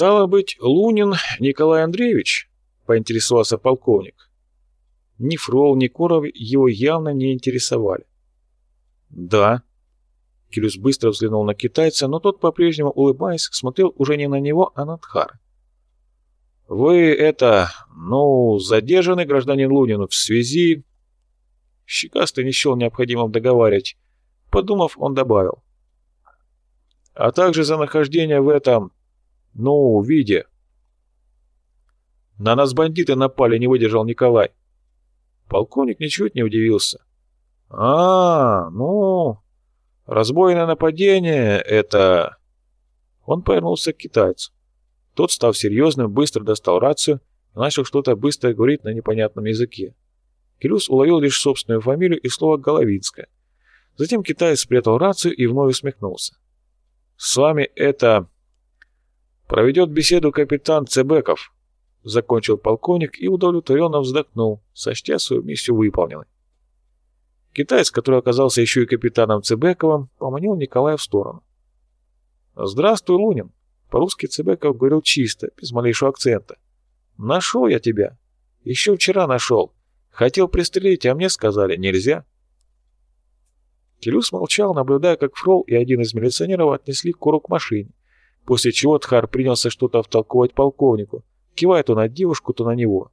«Стало быть, Лунин Николай Андреевич?» — поинтересовался полковник. Ни Фрол, ни Коров его явно не интересовали. «Да». Килюс быстро взглянул на китайца, но тот, по-прежнему улыбаясь, смотрел уже не на него, а на Тхар. «Вы это, ну, задержаны, гражданин Лунин, в связи...» Щекастый не счел необходимым договаривать. Подумав, он добавил. «А также за нахождение в этом, ну, виде...» «На нас бандиты напали», — не выдержал Николай. Полковник ничуть не удивился. «А, ну, разбойное нападение — это...» Он повернулся к китайцу. Тот, став серьезным, быстро достал рацию и начал что-то быстро говорить на непонятном языке. Келюс уловил лишь собственную фамилию и слово «Головинская». Затем китаец спрятал рацию и вновь усмехнулся. «С вами это... проведет беседу капитан Цебеков», — закончил полковник и удовлетворенно вздохнул, сочтя свою миссию выполненной. Китаец, который оказался еще и капитаном Цебековым, поманил Николая в сторону. «Здравствуй, Лунин!» По-русски Цебеков говорил чисто, без малейшего акцента. «Нашел я тебя. Еще вчера нашел. Хотел пристрелить, а мне сказали, нельзя». Келюс молчал, наблюдая, как Фрол и один из милиционеров отнесли Кору к машине, после чего Тхар принялся что-то втолковать полковнику, кивая то на девушку, то на него.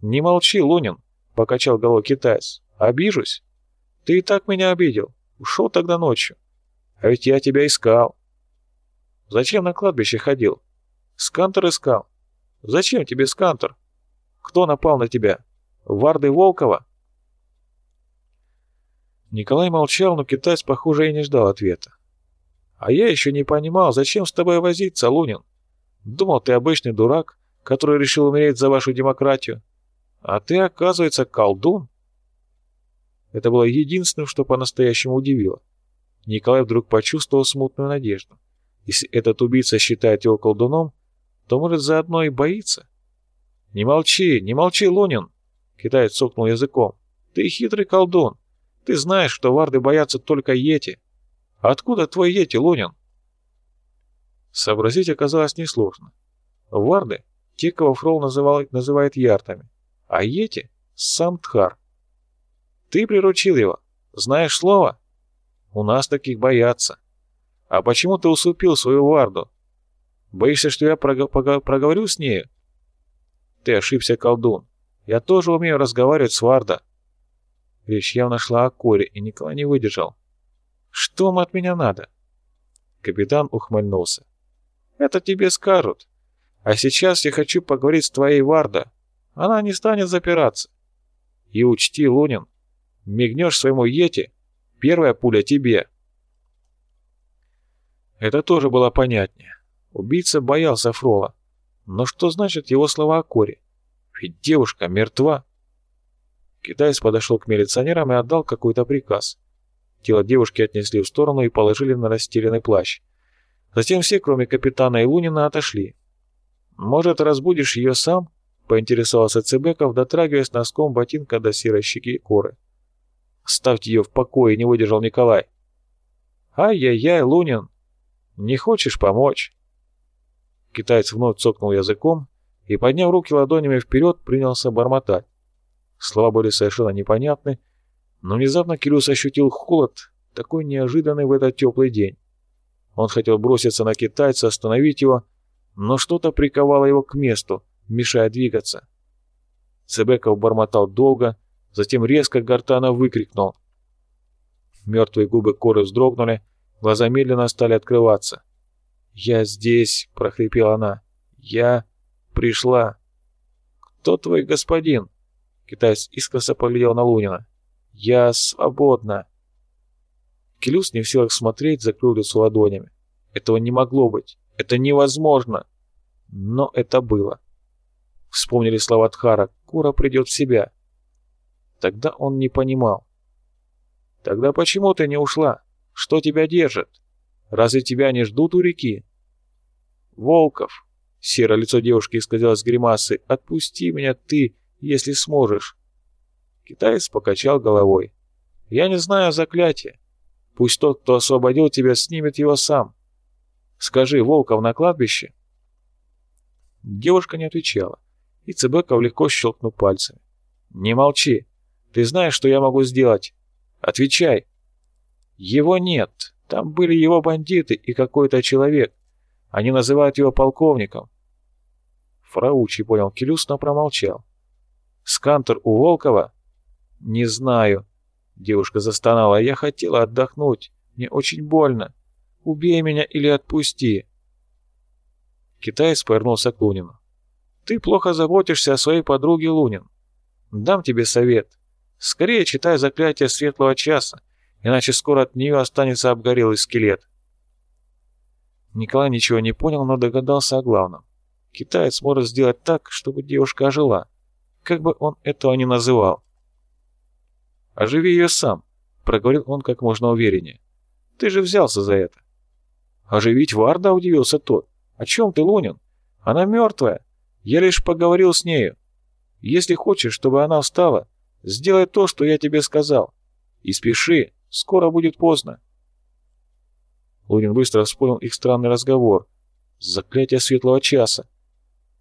«Не молчи, Лунин», — покачал головой китаец. «Обижусь? Ты и так меня обидел. Ушел тогда ночью. А ведь я тебя искал». Зачем на кладбище ходил? Скантер искал. Зачем тебе Скантер? Кто напал на тебя? Варды Волкова?» Николай молчал, но китаец, похоже, и не ждал ответа. «А я еще не понимал, зачем с тобой возиться, Лунин? Думал, ты обычный дурак, который решил умереть за вашу демократию. А ты, оказывается, колдун?» Это было единственным, что по-настоящему удивило. Николай вдруг почувствовал смутную надежду. Если этот убийца считает его колдуном, то, может, заодно и боится? «Не молчи, не молчи, Лунин!» Китаец цокнул языком. «Ты хитрый колдун. Ты знаешь, что варды боятся только Йети. Откуда твой Йети, Лунин?» Сообразить оказалось несложно. Варды — кого Фрол называл, называет яртами, а Йети — сам Тхар. «Ты приручил его. Знаешь слово?» «У нас таких боятся». А почему ты усупил свою Варду? Боишься, что я прог прог проговорю с нею? Ты ошибся, колдун. Я тоже умею разговаривать с Варда. Речь явно шла о Коре, и Николай не выдержал. Что вам от меня надо? Капитан ухмыльнулся. Это тебе скажут. А сейчас я хочу поговорить с твоей Варда. Она не станет запираться. И учти, Лунин, мигнешь своему Йети, первая пуля тебе. Это тоже было понятнее. Убийца боялся Фрола. Но что значит его слова о Коре? Ведь девушка мертва. Китаец подошел к милиционерам и отдал какой-то приказ. Тело девушки отнесли в сторону и положили на расстеленный плащ. Затем все, кроме капитана и Лунина, отошли. «Может, разбудишь ее сам?» — поинтересовался Цебеков, дотрагиваясь носком ботинка до серой щеки коры. «Ставьте ее в покое», — не выдержал Николай. «Ай-яй-яй, Лунин!» Не хочешь помочь?» Китаец вновь цокнул языком и, подняв руки ладонями вперед, принялся бормотать. Слова были совершенно непонятны, но внезапно Кирюс ощутил холод, такой неожиданный в этот теплый день. Он хотел броситься на китайца, остановить его, но что-то приковало его к месту, мешая двигаться. Цебеков бормотал долго, затем резко гортано выкрикнул. Мертвые губы коры вздрогнули, Глаза медленно стали открываться. «Я здесь!» — прохрипела она. «Я пришла!» «Кто твой господин?» Китаец искоса поглядел на Лунина. «Я свободна!» Келюс не в силах смотреть, закрыл лицо ладонями. Этого не могло быть. Это невозможно. Но это было. Вспомнили слова Тхара. Кура придет в себя. Тогда он не понимал. «Тогда почему ты не ушла?» Что тебя держит? Разве тебя не ждут у реки? Волков. Серое лицо девушки исказилось гримасой. Отпусти меня ты, если сможешь. Китаец покачал головой. Я не знаю заклятия. Пусть тот, кто освободил тебя, снимет его сам. Скажи, Волков на кладбище? Девушка не отвечала, и Цебеков легко щелкнул пальцами. «Не молчи! Ты знаешь, что я могу сделать? Отвечай!» «Его нет. Там были его бандиты и какой-то человек. Они называют его полковником». Фраучи понял Келюс, но промолчал. «Скантер у Волкова?» «Не знаю». Девушка застонала. «Я хотела отдохнуть. Мне очень больно. Убей меня или отпусти». Китаец повернулся к Лунину. «Ты плохо заботишься о своей подруге Лунин. Дам тебе совет. Скорее читай заклятие светлого часа, иначе скоро от нее останется обгорелый скелет». Николай ничего не понял, но догадался о главном. Китаец может сделать так, чтобы девушка ожила, как бы он этого ни называл. «Оживи ее сам», — проговорил он как можно увереннее. «Ты же взялся за это». «Оживить Варда?» — удивился тот. «О чем ты, Лунин? Она мертвая. Я лишь поговорил с нею. Если хочешь, чтобы она встала, сделай то, что я тебе сказал. И спеши, скоро будет поздно». Лунин быстро вспомнил их странный разговор. Заклятие светлого часа.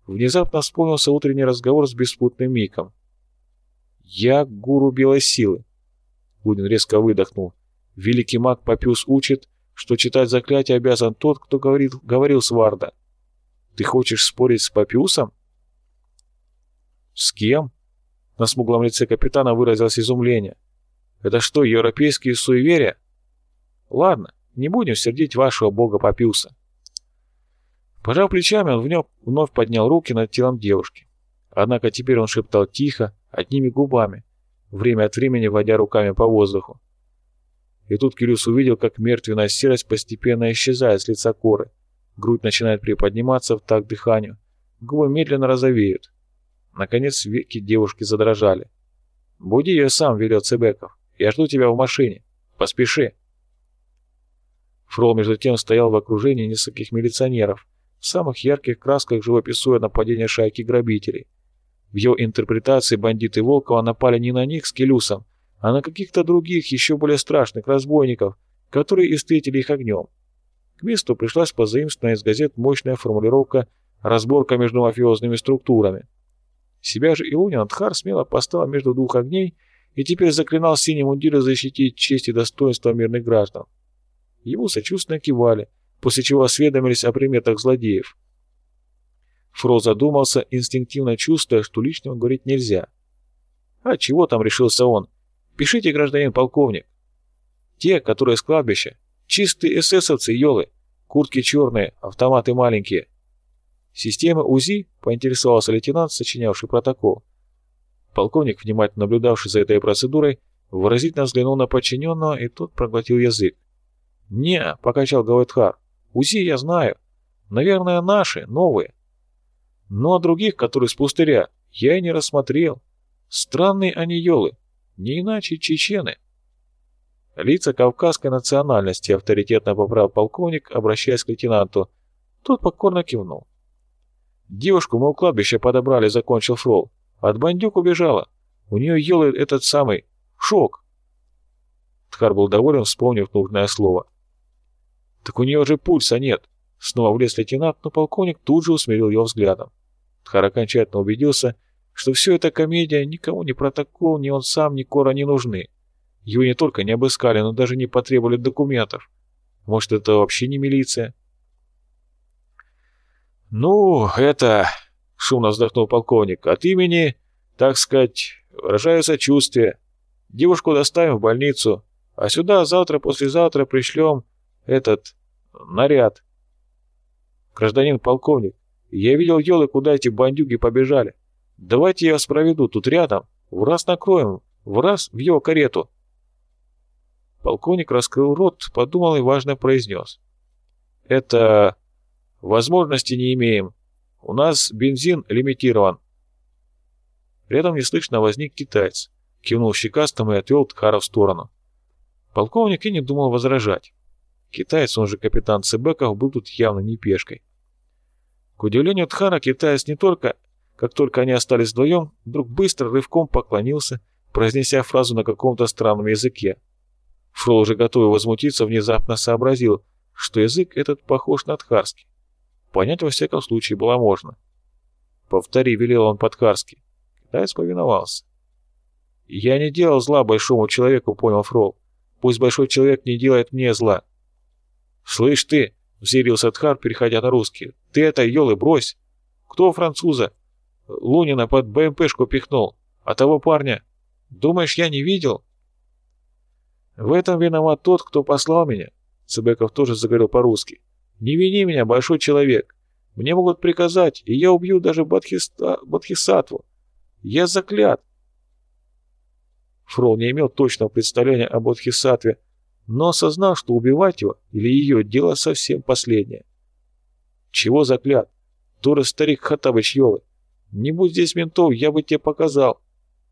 Внезапно вспомнился утренний разговор с беспутным Миком. «Я гуру белой силы». Лунин резко выдохнул. «Великий маг Папюс учит, что читать заклятие обязан тот, кто говорит, говорил с Варда. Ты хочешь спорить с Папиусом? С кем? На смуглом лице капитана выразилось изумление. Это что, европейские суеверия? Ладно, не будем сердить вашего бога Папиуса. Пожав плечами, он вновь, вновь поднял руки над телом девушки. Однако теперь он шептал тихо, одними губами, время от времени водя руками по воздуху. И тут Кирюс увидел, как мертвенная серость постепенно исчезает с лица коры. Грудь начинает приподниматься в такт дыханию. Губы медленно розовеют. Наконец веки девушки задрожали. «Буди ее сам», — велел Цебеков. «Я жду тебя в машине. Поспеши». Фрол между тем стоял в окружении нескольких милиционеров, в самых ярких красках живописуя нападение шайки грабителей. В его интерпретации бандиты Волкова напали не на них с Келюсом, а на каких-то других, еще более страшных разбойников, которые и встретили их огнем. К месту пришлась позаимствованная из газет мощная формулировка «разборка между мафиозными структурами». Себя же Илунин Адхар смело поставил между двух огней и теперь заклинал синим мундиры защитить честь и достоинство мирных граждан. Ему сочувственно кивали, после чего осведомились о приметах злодеев. Фро задумался, инстинктивно чувствуя, что лишнего говорить нельзя. А чего там решился он? Пишите, гражданин полковник. Те, которые с кладбища. Чистые эсэсовцы, елы. Куртки черные, автоматы маленькие. Система УЗИ, поинтересовался лейтенант, сочинявший протокол. Полковник, внимательно наблюдавший за этой процедурой, выразительно взглянул на подчиненного, и тот проглотил язык. «Не», — покачал Гавайтхар, — «УЗИ я знаю. Наверное, наши, новые. Но о других, которые с пустыря, я и не рассмотрел. Странные они елы. Не иначе чечены. Лица кавказской национальности авторитетно поправил полковник, обращаясь к лейтенанту. Тот покорно кивнул. Девушку мы у кладбища подобрали, закончил Фрол. От бандюк убежала. У нее ел этот самый шок. Тхар был доволен, вспомнив нужное слово. Так у нее же пульса нет. Снова влез лейтенант, но полковник тут же усмирил его взглядом. Тхар окончательно убедился, что все это комедия, никому ни протокол, ни он сам, ни Кора не нужны. Его не только не обыскали, но даже не потребовали документов. Может, это вообще не милиция? «Ну, это...» — шумно вздохнул полковник. «От имени, так сказать, выражаю сочувствие. Девушку доставим в больницу, а сюда завтра-послезавтра пришлем этот... наряд». «Гражданин полковник, я видел елы, куда эти бандюги побежали. Давайте я вас проведу тут рядом, в раз накроем, в раз в его карету». Полковник раскрыл рот, подумал и важно произнес. «Это... возможности не имеем. У нас бензин лимитирован». Рядом неслышно возник китаец, кивнул щекастым и отвел Тхара в сторону. Полковник и не думал возражать. Китаец, он же капитан Цебеков, был тут явно не пешкой. К удивлению Тхара, китаец не только как только они остались вдвоем, вдруг быстро рывком поклонился, произнеся фразу на каком-то странном языке. Фрол, уже готовый возмутиться, внезапно сообразил, что язык этот похож на тхарский. Понять во всяком случае было можно. «Повтори», — велел он по-ткарски. Китаец повиновался. «Я не делал зла большому человеку», — понял Фрол. «Пусть большой человек не делает мне зла». «Слышь ты», — взъярился Тхар, переходя на русский, — «ты это, елы, брось! Кто француза? Лунина под БМПшку пихнул, а того парня... Думаешь, я не видел?» «В этом виноват тот, кто послал меня», — Цыбеков тоже заговорил по-русски. «Не вини меня, большой человек. Мне могут приказать, и я убью даже Бадхиста... Бадхисатву. Я заклят. Фрол не имел точного представления об Бодхисаттве, но осознал, что убивать его или ее дело совсем последнее. Чего заклят? Тура старик Хатабыч Йолы. Не будь здесь ментов, я бы тебе показал.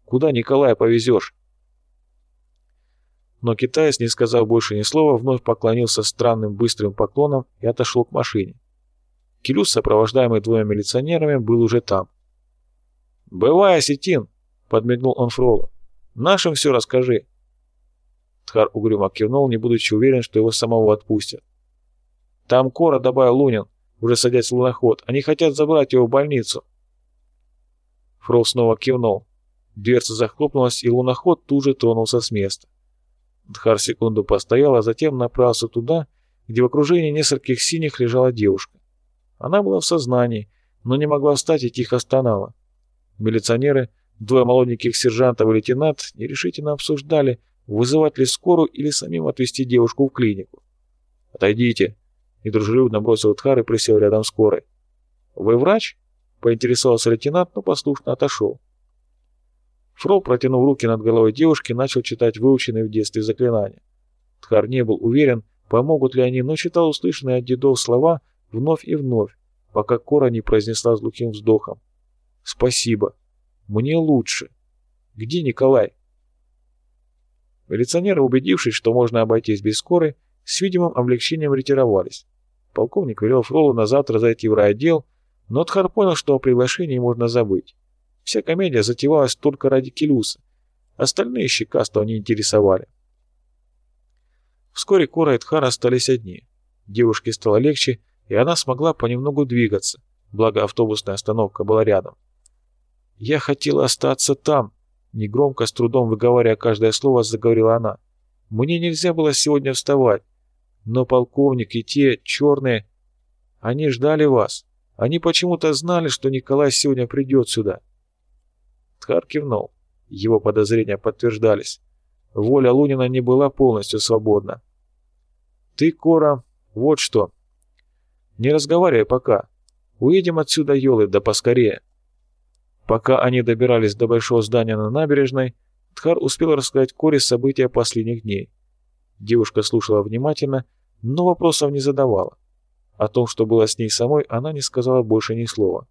Куда Николая повезешь? Но китаец, не сказав больше ни слова, вновь поклонился странным быстрым поклоном и отошел к машине. Келюс, сопровождаемый двумя милиционерами, был уже там. «Бывай, осетин!» — подмигнул он Фролу. Нашим все расскажи». Тхар угрюмо кивнул, не будучи уверен, что его самого отпустят. «Там Кора», — добавил Лунин, уже садясь в луноход. «Они хотят забрать его в больницу». Фрол снова кивнул. Дверца захлопнулась, и луноход тут же тронулся с места. Дхар секунду постоял, а затем направился туда, где в окружении нескольких синих лежала девушка. Она была в сознании, но не могла встать и тихо стонала. Милиционеры Двое молоденьких сержантов и лейтенант нерешительно обсуждали, вызывать ли скорую или самим отвезти девушку в клинику. «Отойдите!» — недружелюбно бросил Тхар и присел рядом с скорой. «Вы врач?» — поинтересовался лейтенант, но послушно отошел. Фрол, протянув руки над головой девушки, начал читать выученные в детстве заклинания. Тхар не был уверен, помогут ли они, но читал услышанные от дедов слова вновь и вновь, пока Кора не произнесла с глухим вздохом. «Спасибо!» Мне лучше. Где Николай? Милиционеры, убедившись, что можно обойтись без скорой, с видимым облегчением ретировались. Полковник велел Фролу на завтра зайти в райотдел, но Тхар понял, что о приглашении можно забыть. Вся комедия затевалась только ради Келюса. Остальные щекастого не интересовали. Вскоре Кора и Тхар остались одни. Девушке стало легче, и она смогла понемногу двигаться, благо автобусная остановка была рядом. «Я хотела остаться там», — негромко, с трудом выговаривая каждое слово, заговорила она. «Мне нельзя было сегодня вставать, но полковник и те черные, они ждали вас. Они почему-то знали, что Николай сегодня придет сюда». Тхар кивнул. Его подозрения подтверждались. Воля Лунина не была полностью свободна. «Ты, Кора, вот что. Не разговаривай пока. Уедем отсюда, Йолы, да поскорее». Пока они добирались до большого здания на набережной, Тхар успел рассказать Коре события последних дней. Девушка слушала внимательно, но вопросов не задавала. О том, что было с ней самой, она не сказала больше ни слова.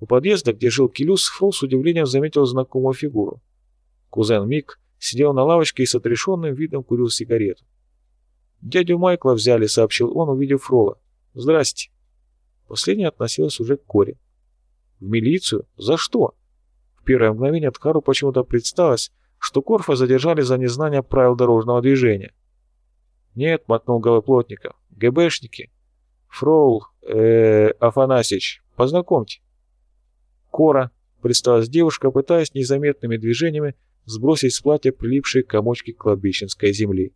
У подъезда, где жил Келюс, Фрол с удивлением заметил знакомую фигуру. Кузен Мик сидел на лавочке и с отрешенным видом курил сигарету. «Дядю Майкла взяли», — сообщил он, увидев Фрола. «Здрасте». Последняя относилась уже к Коре. В милицию? За что? В первое мгновение Ткару почему-то представилось, что Корфа задержали за незнание правил дорожного движения. «Нет», — мотнул головой плотников, — «ГБшники». «Фроул, э, Афанасьич, познакомьте». «Кора», — представилась девушка, пытаясь незаметными движениями сбросить с платья прилипшие комочки кладбищенской земли.